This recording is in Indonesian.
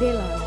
Adela.